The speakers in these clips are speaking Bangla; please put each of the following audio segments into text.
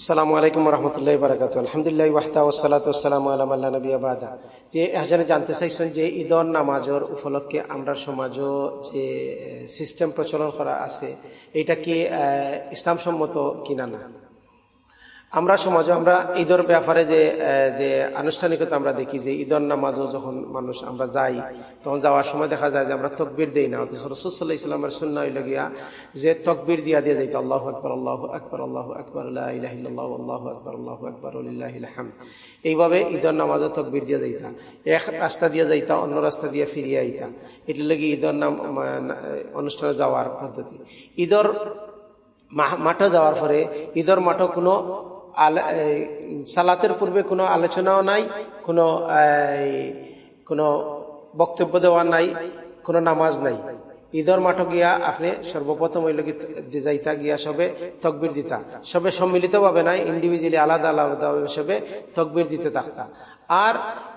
আসসালামু আলাইকুম রহমতুল্লাহ বারাকাত আলহামদুলিল্লাহ ওয়াহতা ওসালাত ওসালাম আলাম আল্লাহ নবী আবাদা যে এখানে জানতে চাইছেন যে ঈদর নামাজর উপলক্ষে আমরা সমাজও যে সিস্টেম প্রচলন করা আছে, এটা কি ইসলাম সম্মত কিনা না? আমরা সমাজে, আমরা ঈদের ব্যাপারে যে যে আনুষ্ঠানিকতা আমরা দেখি যে, ঈদর নামাজও যখন মানুষ আমরা যাই, তখন যাওয়ার সময় দেখা যায় যে আমরা তকবির দিই না। অথচ রসুল্লাহ ইসলামের সুন্না হইল গিয়া যে তকবির দিয়া দিয়ে যাইতো, আল্লাহ আকবর আল্লাহ আকবর আল্লাহ আকবর আল্লাহ আল্লাহ আকবর আল্লাহ আকবর হাম এইভাবে ঈদর নামাজও তকবির দিয়ে যাইতা। এক রাস্তা দিয়ে যাইতা, অন্য রাস্তা দিয়ে ফিরিয়ে আইতা। এটি লাগে ঈদর নাম অনুষ্ঠানে যাওয়ার পদ্ধতি। ঈদর মাঠে যাওয়ার পরে ঈদর মাঠও কোনো সালাতের পূর্বে কোনো আলোচনাও নাই, কোনো কোনো বক্তব্য দেওয়া নাই, কোনো নামাজ নাই। ঈদর মাঠ গিয়া আপনি সর্বপ্রথম ওই লোক যাইতা গিয়া সবে তকবির দিতা। সবে সম্মিলিত ভাবে নাই ইন্ডিভিজুয়ালি আলাদা আলাদা সবে তকবির দিতে থাকতা। আর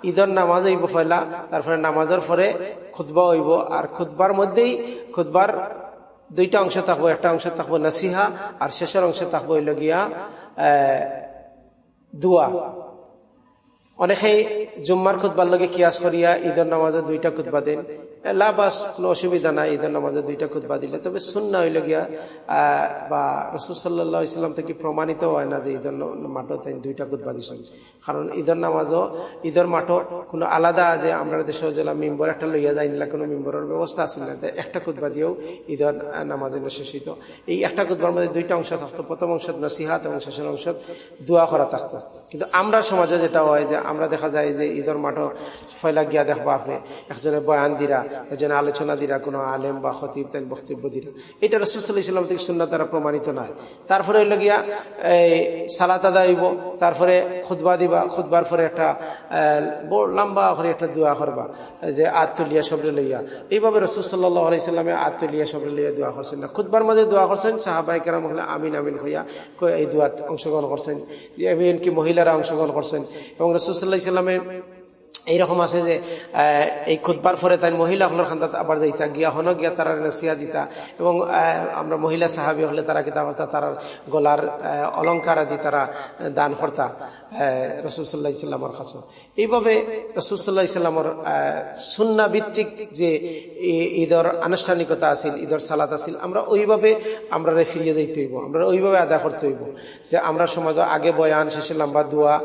ঈদর নামাজ হইব ফেলা, তারপরে নামাজের পরে খুদবা হইব, আর খুদবার মধ্যেই খুদবার দুইটা অংশ থাকব, একটা অংশ থাকব নাসিহা, আর শেষের অংশে থাকব হইল গিয়া দুয়া। অনেকেই জুম্মার খুতবার লগে কিয়াস করিয়া ঈদের নামাজে দুইটা খুতবা দেন। লাবাস, কোনো অসুবিধা নাই ঈদের নামাজে দুইটা খুতবা দিলে। তবে সুন্না হইল গিয়া বা রসুসাল্লাহ ইসলাম থেকে প্রমাণিত হয় না যে ঈদের মাঠও তাই দুইটা খুতবা দিছেন। কারণ ঈদের নামাজও, ঈদের মাঠও কোনো আলাদা যে আমরা দেশে জেলা মেম্বর একটা লইয়া যাই না কোনো মেম্বরের ব্যবস্থা আছে না। একটা খুতবা দিয়েও ঈদের নামাজে শেষ হইত। এই একটা খুতবার মধ্যে দুইটা অংশ থাকতো। প্রথম অংশ নসিহাত এবং শেষের অংশ দোয়া করা থাকতো। কিন্তু আমরা সমাজে যেটা হয় যে, আমরা দেখা যায় যে ঈদের মাঠও ফয়লা গিয়া দেখব আপনি একজনে বয়ান দিরা একজনে আলোচনা দিরা কোনো আলেম বা খতিব, তাই বক্তব্য দিরা এটা রসুল্লাহ ইসলাম থেকে শূন্য তারা প্রমাণিত নয়। তারপরে হইল গিয়া, এই সালাত আদা হইব, তারপরে খুদবা দিবা খুদবার পরে একটা বড় লম্বা করে একটা দোয়া করবা, যে আত তুলিয়া সবরে লইয়া। এইভাবে রসুল সাল্লাহ আলাইসাল্লামে আত তুলিয়া সবরে লইয়া দোয়া করছেন না। খুদবার মাঝে দোয়া করছেন সাহাবাই কেরাম হলে আমিন আমিন হইয়া এই দোয়াত অংশগ্রহণ করছেন। এমনকি মহিলারা অংশগ্রহণ করছেন। এবং রসুল্লাহ ইসলামে এইরকম আছে যে এই খুদবার পরে তাই মহিলা হলের খান্দাত আবার যাইতা, গিয়া হন, গিয়া তারা নসিয়া দিতা। এবং আমরা মহিলা সাহাবি হলে তারা কিতা করতা তার গলার অলঙ্কার আদি তারা দান করতা রসুল্লাহ ইসলামর কাছে। এইভাবে রসুল্লাহ ইসলামর সুন্না ভিত্তিক যে ঈদর আনুষ্ঠানিকতা আছিল, ঈদর সালাত আছিল, আমরা ওইভাবে আমরা ফিরিয়ে দিতে হইব, আমরা ওইভাবে আদায় করতে হইব, যে আমরা সমাজ আগে বয়ান, শেষে লম্বা দোয়া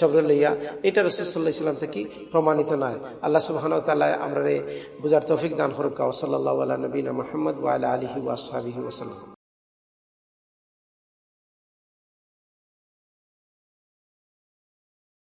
সব লইয়া, এটা রসুল্লাহ ইসলাম থেকে প্রমাণিত নয়। আল্লাহ সুবাহন তাল্লাহ আমরা বুঝার তৌফিক দান হরকা ওসল্লাহ নবীনা মোহাম্মদ ওয়াল আলহি ওয়াসাবিহি ওসাল্লাম